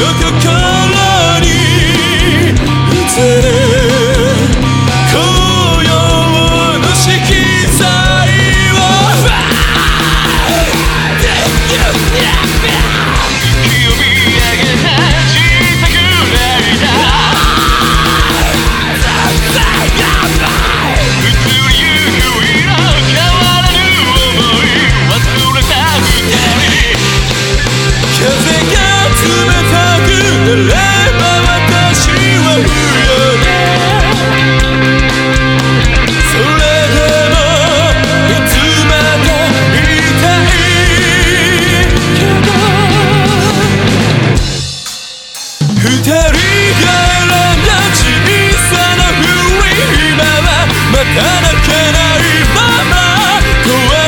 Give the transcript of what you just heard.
心に映るまた泣かないまま